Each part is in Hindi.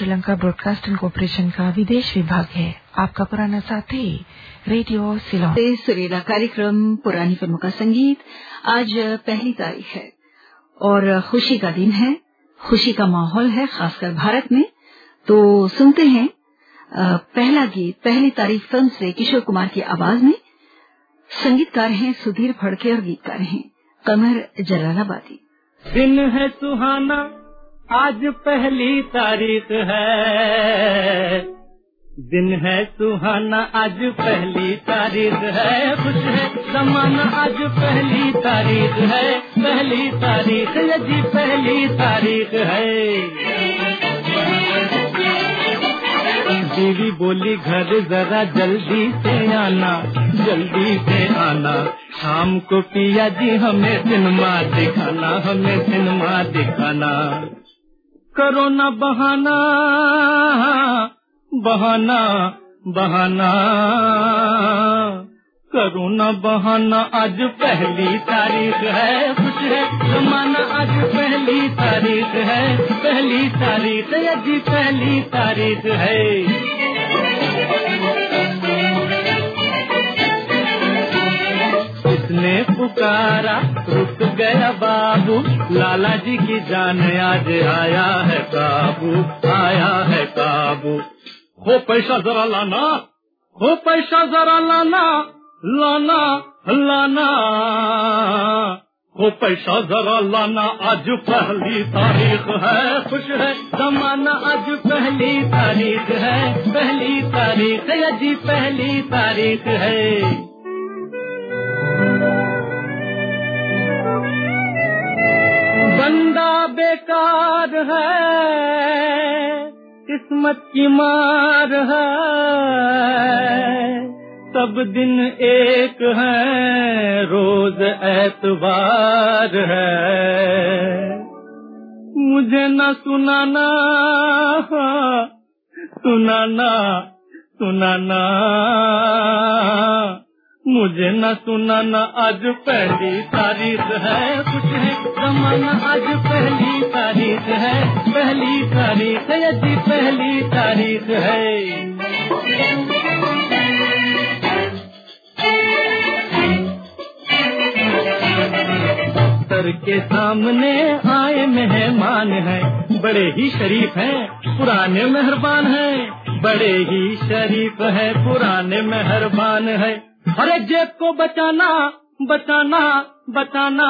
श्रीलंका ब्रॉडकास्टिंग कॉरपोरेशन का विदेश विभाग है। आपका पुराना साथी रेडियो सिलोन। सुरीला कार्यक्रम पुरानी फ़िल्मों का संगीत आज पहली तारीख है। और खुशी का दिन है खुशी का माहौल है खासकर भारत में। तो सुनते हैं पहला गीत पहली तारीख फ़िल्म से किशोर कुमार की आवाज़ में। संगीतकार हैं सुधीर फड़के और गीतकार हैं कमर जलालाबादी। दिन है सुहाना आज पहली तारीख है। दिन है सुहाना, आज पहली तारीख है। खुश है जमाना, आज पहली तारीख है। पहली तारीख यदि पहली तारीख है। बीवी बोली, घर जरा जल्दी से आना, जल्दी से आना। शाम को पिया जी, हमें सिनेमा दिखाना, हमें सिनेमा दिखाना। करो न बहाना बहाना बहाना। करो न बहाना, आज पहली तारीख है, खुश है। जमाना आज पहली तारीख है, पहली तारीख अजी पहली तारीख है। उसने पुकारा, रुक गया बाबू। लाला जी की जान आज आया है काबू, आया है काबू। हो पैसा जरा लाना हो पैसा जरा लाना लाना लाना। हो पैसा जरा लाना, आज पहली तारीख है। खुश है, जमाना आज पहली तारीख है। पहली तारीख अजी पहली तारीख है। बेकार है, किस्मत की मार है। सब दिन एक है, रोज एतबार है। मुझे न सुनाना सुनाना सुनाना। मुझे न सुनाना आज पहली तारीख है। कुछ है जमाना, आज पहली तारीख है। पहली तारीख है पहली तारीख है। दफ्तर के सामने आए मेहमान हैं। बड़े ही शरीफ हैं, पुराने मेहरबान हैं। बड़े ही शरीफ हैं, पुराने मेहरबान हैं। अरे जेब को बचाना बचाना बचाना।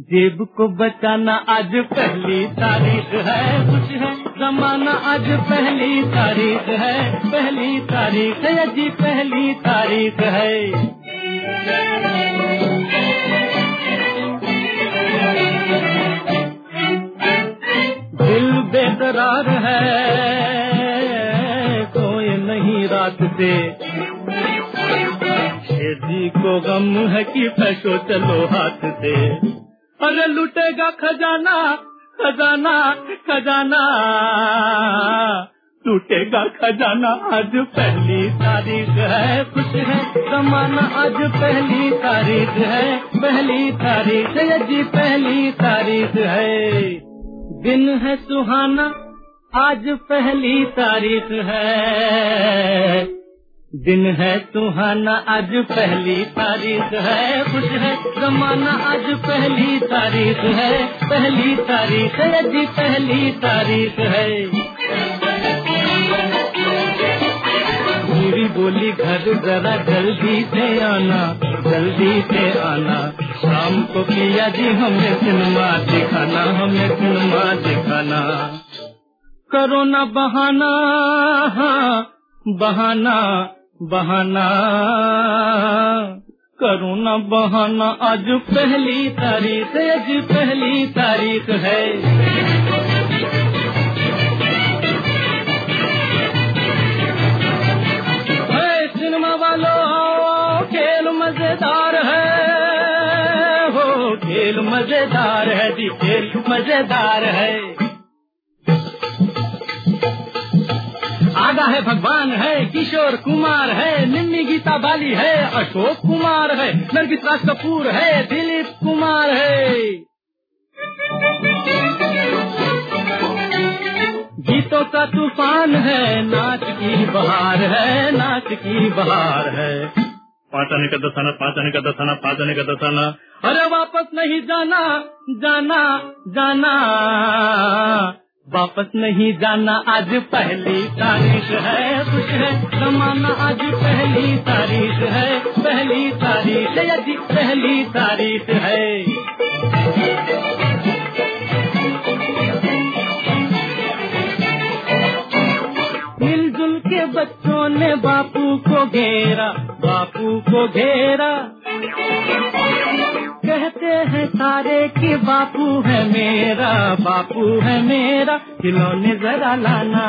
जेब को बचाना आज पहली तारीख है। कुछ है, जमाना आज पहली तारीख है। पहली तारीख है जी पहली तारीख है। दिल बेकरार है कोई नहीं रात से। जी को गम है कि पैसो चलो हाथ से। अरे लुटेगा खजाना खजाना खजाना। टूटेगा खजाना, आज पहली तारीख है। खुश है, जमाना आज पहली तारीख है। पहली तारीख है जी, पहली तारीख है। दिन है सुहाना, आज पहली तारीख है। दिन है सुहाना, आज पहली तारीख है। खुश है जमाना, आज पहली तारीख है। पहली तारीख है जी, पहली तारीख है। मेरी बोली, घर जरा जल्दी से आना, जल्दी से आना। शाम को पिया जी, हमें सिनेमा दिखाना, हमें सिनेमा दिखाना। करो ना बहाना बहाना। बहाना, करो ना बहाना। आज पहली तारीख, आज पहली तारीख है। सिनेमा वालों, खेल मज़ेदार है। हो, खेल मज़ेदार है जी, खेल मज़ेदार है। आगा है भगवान? है किशोर कुमार है निन्नी गीता बाली है अशोक कुमार है नरगिस राज कपूर है दिलीप कुमार है। गीतों का तूफ़ान है नाच की बहार है नाच की बहार है। पाचने का दसाना पाचने का दसाना पाचने का दसाना अरे वापस नहीं जाना जाना जाना। वापस नहीं जाना आज पहली तारीख है। कुछ है जमाना आज पहली तारीख है। पहली तारीख यदि पहली तारीख है। मिलजुल के बच्चों ने बापू को घेरा, बापू को घेरा। कहते हैं सारे कि बापू है मेरा बापू है मेरा खिलौने जरा लाना।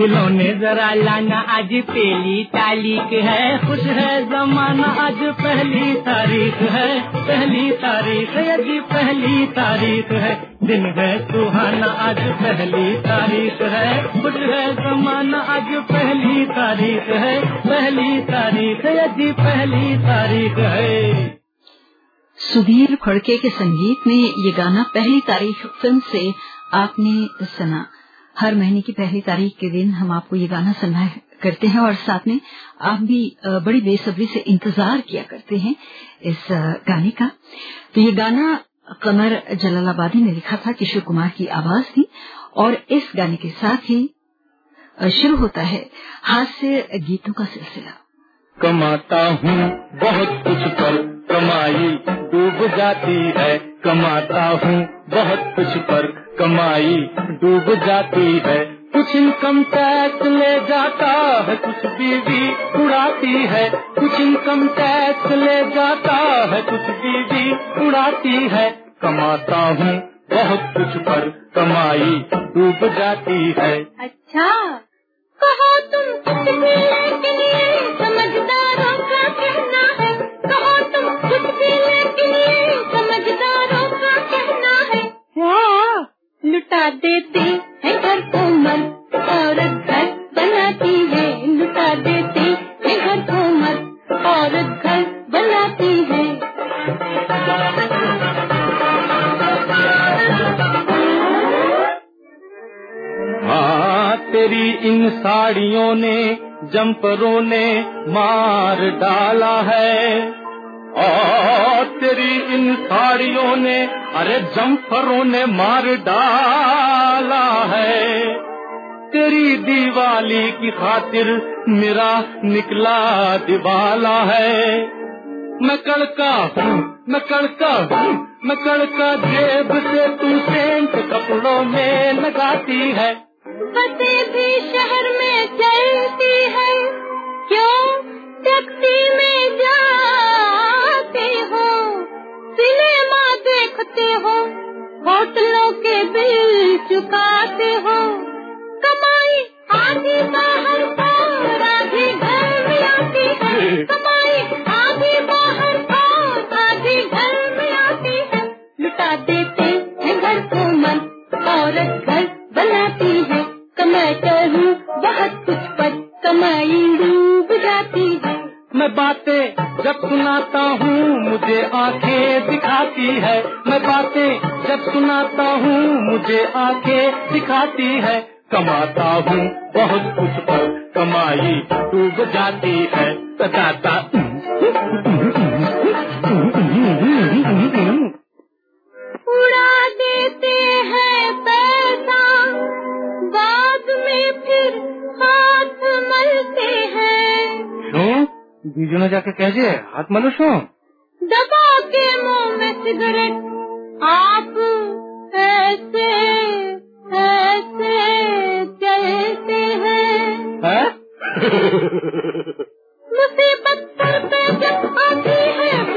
खिलौने जरा लाना आज पहली तारीख है। खुश है जमाना आज पहली तारीख है। पहली तारीख यदि पहली तारीख है। दिन है सुहाना आज पहली तारीख है। खुश है जमाना आज पहली तारीख है। पहली तारीख यदि पहली तारीख है। सुधीर फड़के के संगीत में ये गाना पहली तारीख फ़िल्म से आपने सुना। हर महीने की पहली तारीख के दिन हम आपको ये गाना सुना करते हैं और साथ में आप भी बड़ी बेसब्री से इंतज़ार किया करते हैं इस गाने का। तो ये गाना कमर जलालाबादी ने लिखा था, किशोर कुमार की आवाज़ थी और इस गाने के साथ ही शुरू होता है हास्य गीतों का सिलसिला। कमाता हूँ बहुत कुछ पर, कमाई डूब जाती है। कमाता हूँ बहुत कुछ पर कमाई डूब जाती है। कुछ इनकम टैक्स ले जाता है, कुछ बीवी उड़ाती है। कुछ इनकम टैक्स ले जाता है, कुछ बीवी उड़ाती है। कमाता हूँ बहुत कुछ पर कमाई डूब जाती है। अच्छा कहो तुम कुछ भी लेकिन ये समझदारों का कहना है। कहो तुम कुछ भी लेकिन ये लुटा देती है घर को मन और घर बनाती है, लुटा देती है घर को मन और घर बनाती है। हाँ तेरी इन साड़ियों ने, जंपरों ने मार डाला है। तेरी इन साड़ियों ने, अरे जम्फरों ने मार डाला है। तेरी दिवाली की खातिर मेरा निकला दिवाला है। मैं कड़का मैं कड़का मैं कड़का जेब से तू सेंट कपड़ों में लगाती है। बसे भी शहर में चलती है, क्यों टैक्सी में हो सिनेमा देखते हो होटलों के बिल चुकाते हो। कमाई आधी बाहर और मुझे आँखें दिखाती है। कमाता हूँ बहुत कुछ पर। कमाई डूब जाती है। दादा उड़ा देते हैं पैसा। बाद में फिर हाथ मलते हैं। क्यों? बीजू ने जाके कैसे हाथ मनुष्य दबा के मुँह में सिगरेट। आप ऐसे ऐसे चलते हैं। है? मुसीबत सर पे जब आती है।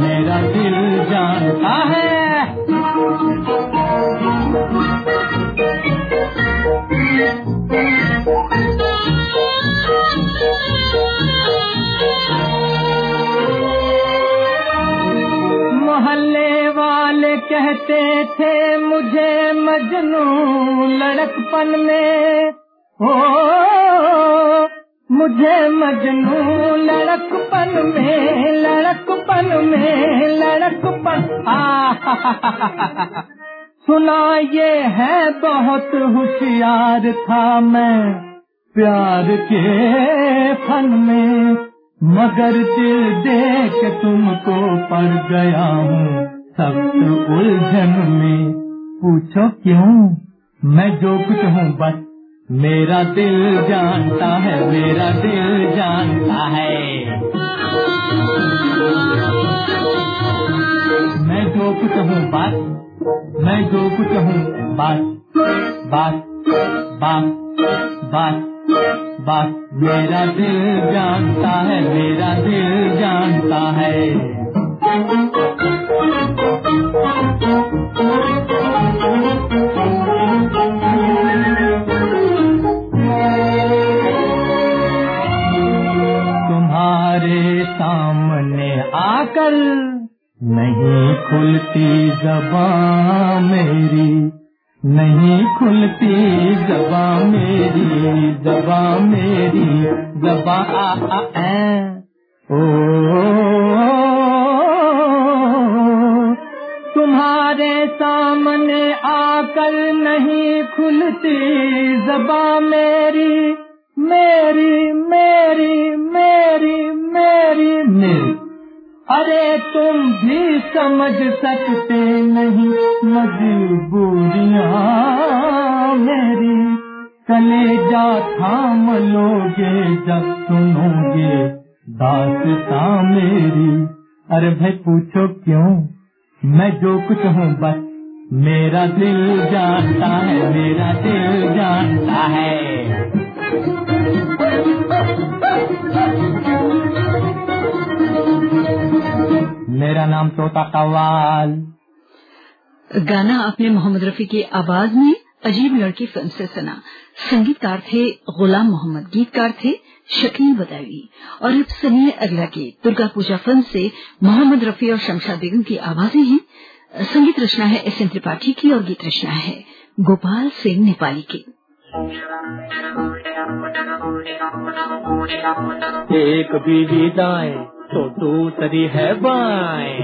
मेरा है। मोहल्ले वाले कहते थे मुझे मजनू लड़कपन में मुझे मजनू लड़कपन में लड़कपन में लड़कपन सुना ये है बहुत होशियार था मैं, प्यार के फन में, मगर दिल देख तुमको पड़ गया हूँ। सख्त उलझन में, पूछो क्यों? मैं जो कुछ हूँ, बस मेरा दिल जानता है, मेरा दिल जानता है। मैं जो कुछ हूँ बस मैं जो कुछ हूँ बस बस बस बस बस मेरा दिल जानता है, मेरा दिल जानता है। आकर। नहीं खुलती जबां मेरी, नहीं खुलती जबा मेरी जबा मेरी जबा आ आ ऐ ओ, तुम्हारे सामने आकर नहीं खुलती जबा मेरी मेरी मेरी मेरी मेरी मेरी। अरे तुम भी समझ सकते नहीं, मजबूरियाँ मेरी। कलेजा थाम लोगे, जब सुनोगे दासता मेरी। अरे भाई पूछो क्यों? मैं जो कुछ हूँ, बस मेरा दिल जानता है, मेरा दिल जानता है। मेरा नाम तोता कव्वाल। गाना आपने मोहम्मद रफी की आवाज़ में अजीब लड़की फ़िल्म से सुना। संगीतकार थे गुलाम मोहम्मद। गीतकार थे शकील बदावी। और अब सुनिए अगला गीत। दुर्गा पूजा फ़िल्म से मोहम्मद रफी और शमशा बेगम की आवाज़ें हैं। संगीत रचना है एस एन त्रिपाठी की और गीत रचना है गोपाल सिंह नेपाली की। एक बीवी दाएँ तो दूसरी है बाएँ।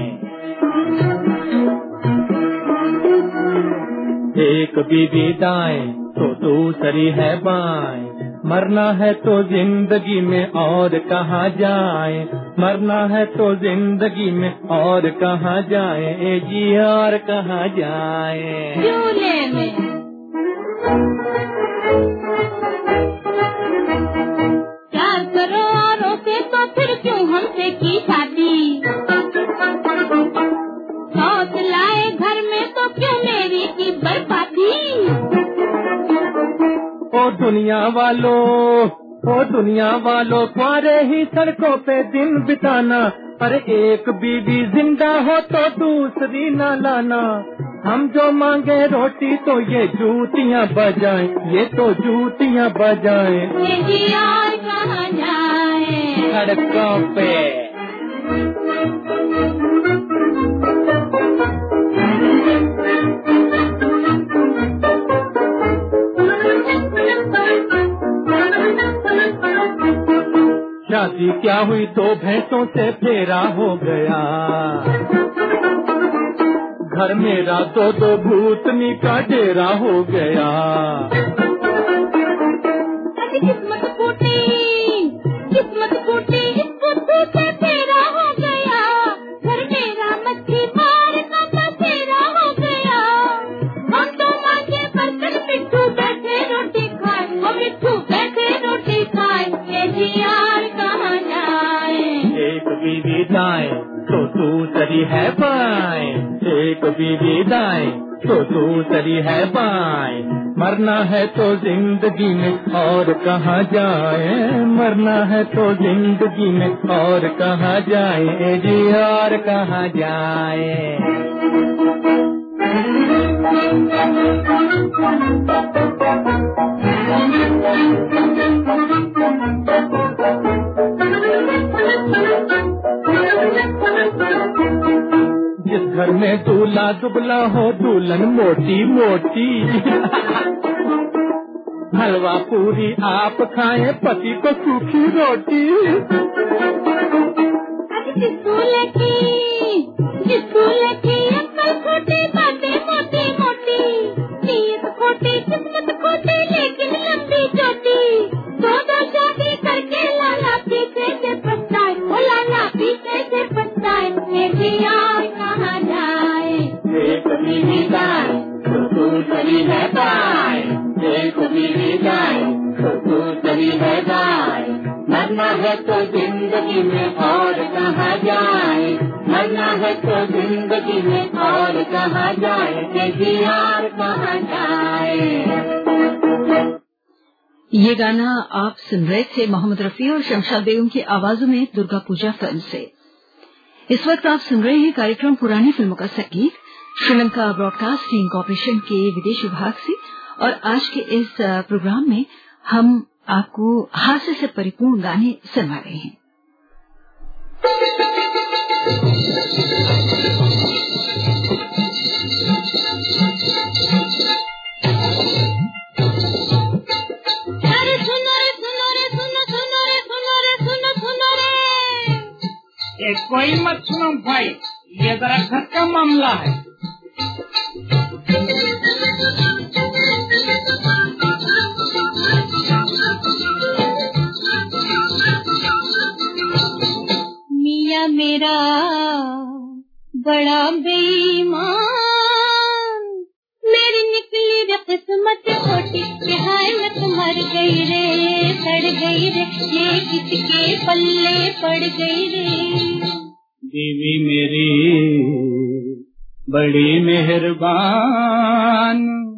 एक बीवी दाएँ तो दूसरी है बाएँ। मरना है तो ज़िंदगी में और कहाँ जाए? मरना है तो ज़िंदगी में और कहाँ जाए? ए जी और कहाँ जाए? झूले में की शादी। सौत लाए घर में तो क्यों मेरी की बर्बादी? ओ दुनिया वालों ओ दुनिया वालों तुम्हारे ही सड़कों पे दिन बिताना। पर एक बीवी ज़िंदा हो तो दूसरी न लाना। हम जो मांगे रोटी तो ये जूतियाँ बजाएँ ये तो जूतियाँ बजाएँ। कहाँ सड़कों पे। शादी क्या हुई दो भैंसों से फेरा हो गया। घर मेरा दो दो भूतनी का डेरा हो गया। दाएँ तो दूसरी है बाएँ, एक बीवी दाएँ तो दूसरी है बाएँ। मरना है तो ज़िंदगी में और कहाँ जाए? मरना है तो ज़िंदगी में और कहाँ जाए? जी, और कहाँ जाए? घर में दूल्हा दुबला हो, दुल्हन मोटी मोटी। हलवा पूरी आप खाए, पति को सूखी रोटी। की ज़िंदगी में और कहाँ जाए। मरना है तो ज़िंदगी में और कहाँ जाए। के जी और कहाँ जाए। ये गाना आप सुन रहे थे मोहम्मद रफी और शमशाद बेगम की आवाजों में दुर्गा पूजा फ़िल्म से। इस वक्त आप सुन रहे हैं कार्यक्रम पुरानी फ़िल्मों का संगीत। श्रीलंका ब्रॉडकास्टिंग कॉरपोरेशन के विदेश विभाग से और आज के इस प्रोग्राम में हम आपको हास्य से परिपूर्ण गाने सुनवा रहे हैं। कोई मत सुनो भाई ये जरा घर का मामला है। मेरा बड़ा बेईमान। मेरी निकली रे किस्मत खोटी कि हाय मैं मर गई रे, सड़ गई रे, ये किसके पल्ले पड़ गई रे? बीवी मेरी बड़ी मेहरबान।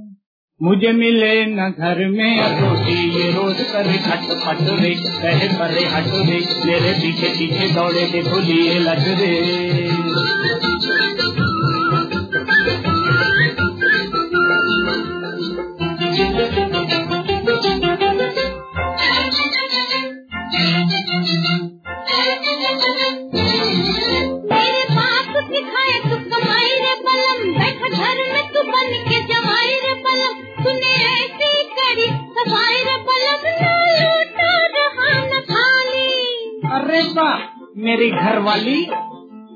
मुझे मिले न घर में रोटी ये रोज करे खट पट रे कहे परे हट रे, मेरे पीछे पीछे दौड़े देखो लिए लग रे। मेरी घर वाली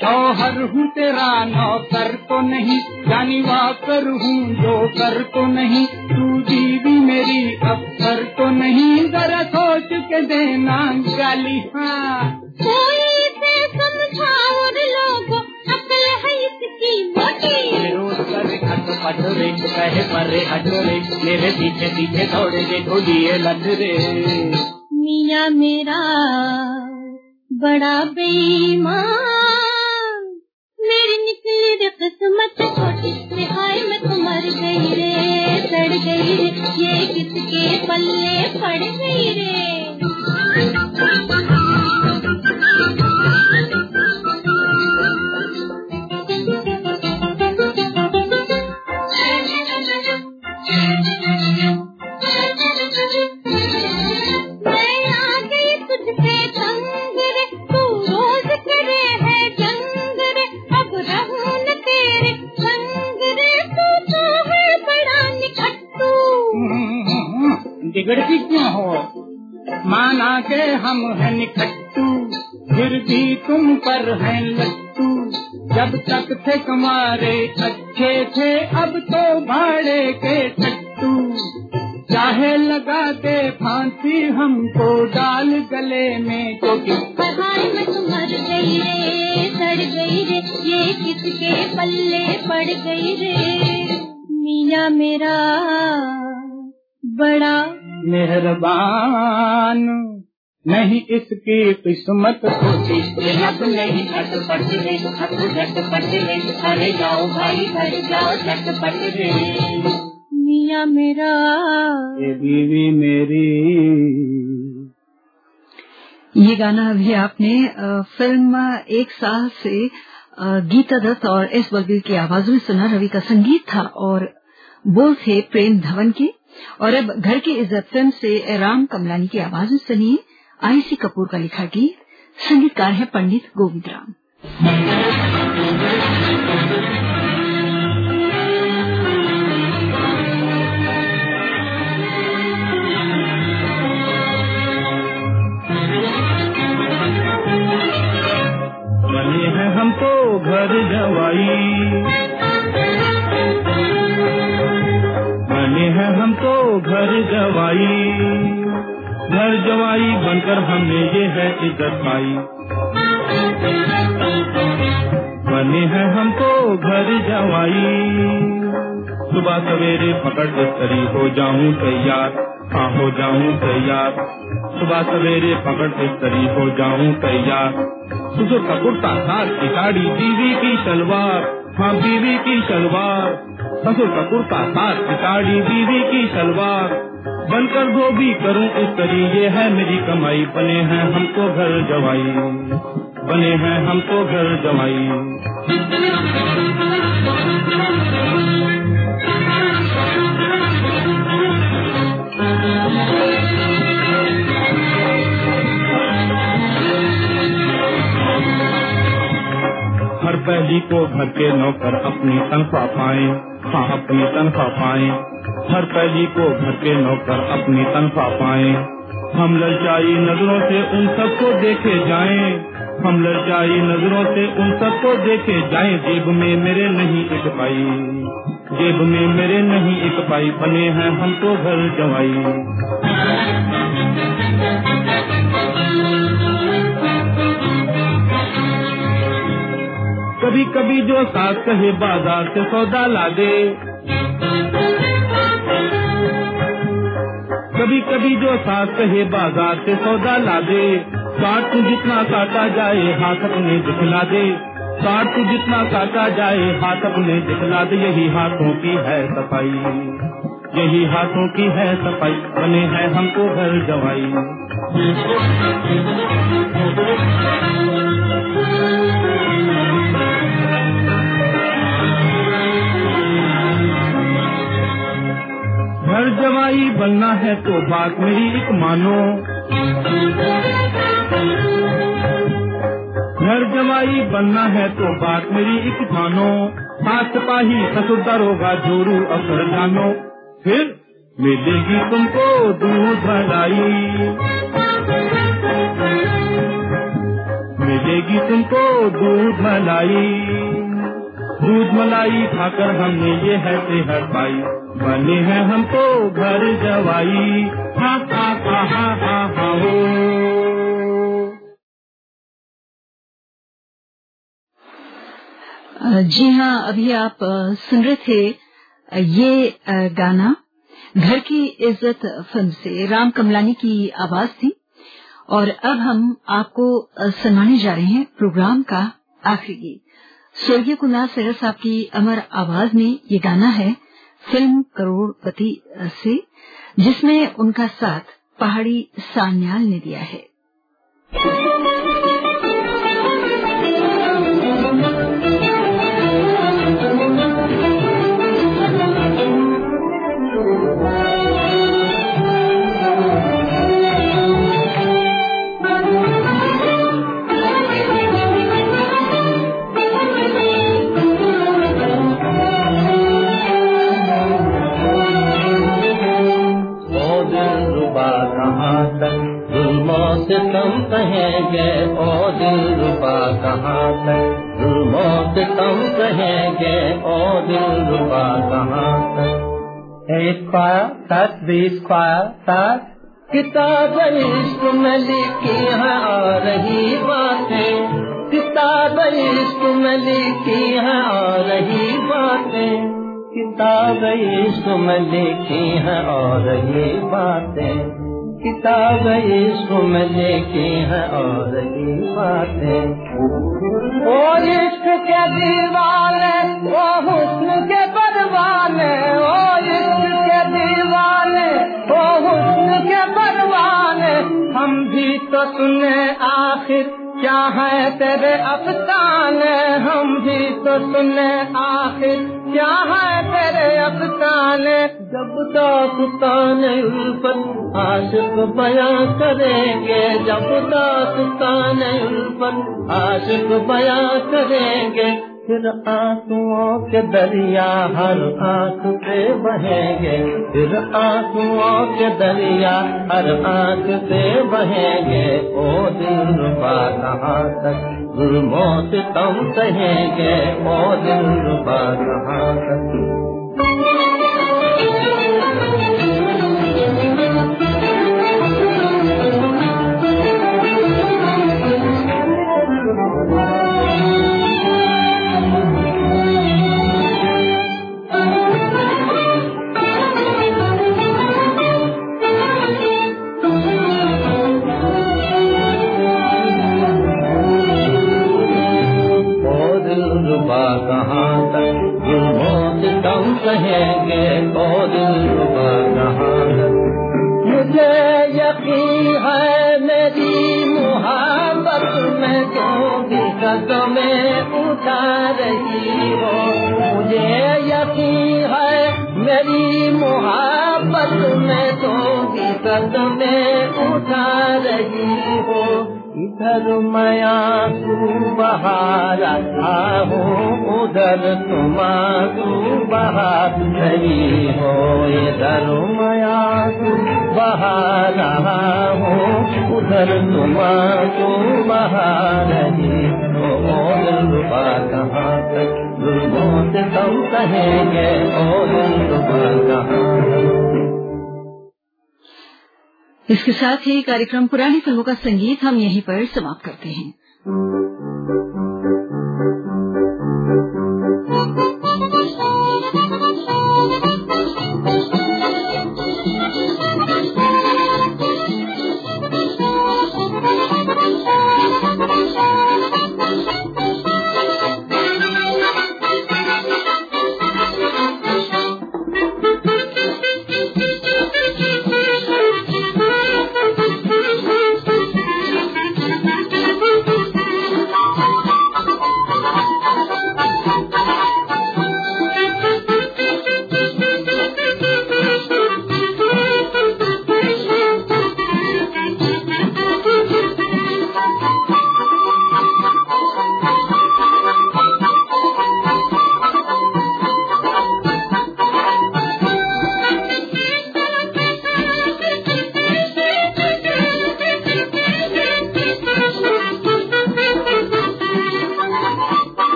शौहर हूँ तेरा नौकर तो नहीं जानी वाकर हूँ जो कर तो नहीं। तू बीवी मेरी अफसर तो नहीं जरा सोच के देना गाली। हाँ। कोई से समझाओ रे अकल है इसकी मोटी। रोज कर खट पट रे कहे परे हट रे मेरे पीछे पीछे दौड़े देखो दिए लग रे मिया मेरा बड़ा बेईमान। मेरी निकली रे किस्मत छोटी से हाय, मैं तो मर गई रे सड़ गई रे। ये किसके पल्ले पड़ गई रे? रे मिया मेरा बड़ा मेहरबान। नहीं इसकी किस्मत अरे जाओ भाई घर जाओ झटपट रे। मिया मेरा ये बीवी मेरी। ये गाना अभी आपने फ़िल्म एक साल से गीता दत्त और एस बलबीर की आवाजों में सुना रवि का संगीत था और बोल थे प्रेम धवन के। और अब घर की इज़्ज़त फ़िल्म से राम कमलानी की आवाज़ में सुनिए आईसी कपूर का लिखा गीत। संगीतकार है पंडित गोविंद राम। हैं हमको घर जवाई बने हैं हमको घर जवाई घर जवाई बनकर हमने ये है इज़्ज़त पाई। बने हैं हमको घर जवाई सुबह सवेरे पकड़ बिस्तरी हो जाऊँ तैयार। हाँ हो जाऊँ तैयार। सुबह सवेरे पकड़ बिस्तरी हो जाऊँ तैयार। ससुर का कुर्ता साथ की साड़ी, बीवी की सलवार हाँ बीवी की सलवार। ससुर का कुर्ता साथ की साड़ी, बीवी की सलवार। बनकर धोबी करूँ इस तरी ये है मेरी कमाई। बने हैं हमको घर जवाई। बने हैं हमको घर जवाई। हर पहली को घर के नौकर अपनी तनख्वाह पाए हाँ अपनी तनख्वाह पाए। हर पहली को घर के नौकर अपनी तनख्वाह पाए। हम ललचाई नज़रों से उन सबको देखे जाएँ। हम ललचाई नज़रों से उन सबको देखे जाएँ। जेब में मेरे नहीं एक पाई। जेब में मेरे नहीं एक पाई। बने हैं हम तो घर जवाई कभी कभी जो सास कहे बाज़ार से सौदा ला दे कभी कभी जो सास कहे बाज़ार से सौदा ला दे काट तू जितना काटा जाए, हाथ अपने दिखला दे। काट तू जितना काटा जाए, हाथ अपने दिखला दे। यही हाथों की है सफ़ाई। यही हाथों की है सफ़ाई। बने हैं हमको घर जवाई है तो बात मेरी एक मानो। घर जवाई बनना है तो बात मेरी एक मानो सात सिपाही ससुर दरोगा जोरू अफसर जानो। फिर मिलेगी तुमको दूध भलाई। मिलेगी तुमको दूध मलाई दूध मलाई खाकर हमने ये है सेहत पाई। बने हैं हमको घर जवाई। हा हा हा हा हा हा, हो। जी हाँ अभी आप सुन रहे थे ये गाना। घर की इज़्ज़त फ़िल्म से राम कमलानी की आवाज़ थी। और अब हम आपको सुनाने जा रहे हैं प्रोग्राम का आखिरी गीत। स्वर्गीय कुनाल सहर साहब की अमर आवाज़ में ये गाना है फ़िल्म करोड़पति से, जिसमें उनका साथ पहाड़ी सान्याल ने दिया है। कहेंगे ओ दिल रुबा कहाँ तक? से कम कहेंगे ओ दिल रुपा कहाँ तक? एक पाया दस बीस पाया सात। किताब इश्क में लिखी है आ रही बातें। किताब इश्क में लिखी है आ रही बातें। किताब इश्क में लिखी है आ रही बातें। किताब इश्क में लिखी है और ही बातें। और इश्क के दीवाने वो हुस्न के परवाने और इश्क के दीवाने वो हुस्न के परवाने हम भी तो सुने आखिर, क्या है तेरे अफसाने? हम भी तो सुने आखिर। क्या है तेरे अफसाने? जब दास्तान उल्फत आशिक बयां करेंगे। जब दास्तान उल्फत आशिक बयां करेंगे। फिर आंसुओं के दरिया हर आँख से बहेंगे। फिर आंसुओं के दरिया हर आँख से बहेंगे। ओ दिल रुबा कहाँ तक जुल्मों से कम कहेंगे ओ दिल रुबा कहाँ तक भी कदमें उठा रही हो। मुझे यकीन है मेरी मुहब्बत में तो भी कदमें उठा रही हो। इधर मया तू बहार रहा हूँ, उधर तुमा तू बहार नहीं हो। इधर मया तू बहार रहा हूँ, उधर तुमा तू बहार नहीं हो। इसके साथ ही कार्यक्रम पुरानी फ़िल्मों का संगीत हम यहीं पर समाप्त करते हैं।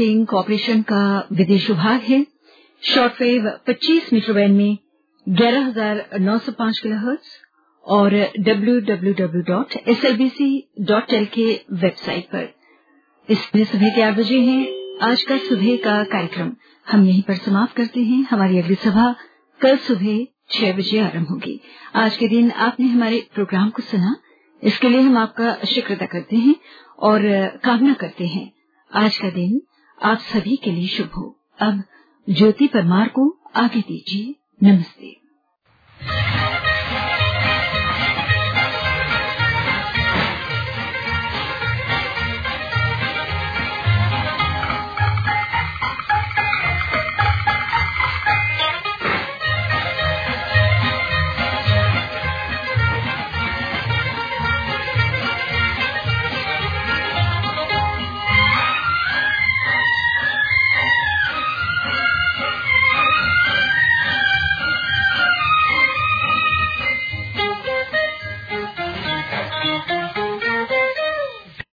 ब्रॉडकास्टिंग कॉरपोरेशन का विदेश विभाग है। शॉर्टवेव 25 मीटर बैंड में 11905 किलोहर्ट्ज और www.slbc.tel के वेबसाइट पर। इसमें सुबह के आठ बजे हैं। आज का सुबह का कार्यक्रम हम यहीं पर समाप्त करते हैं। हमारी अगली सभा कल सुबह छह बजे आरंभ होगी। आज के दिन आपने हमारे प्रोग्राम को सुना। इसके लिए हम आपका शुक्र अदा करते हैं और कामना करते हैं। आज का दिन आप सभी के लिए शुभ हो। अब ज्योति परमार को आगे दीजिए। नमस्ते।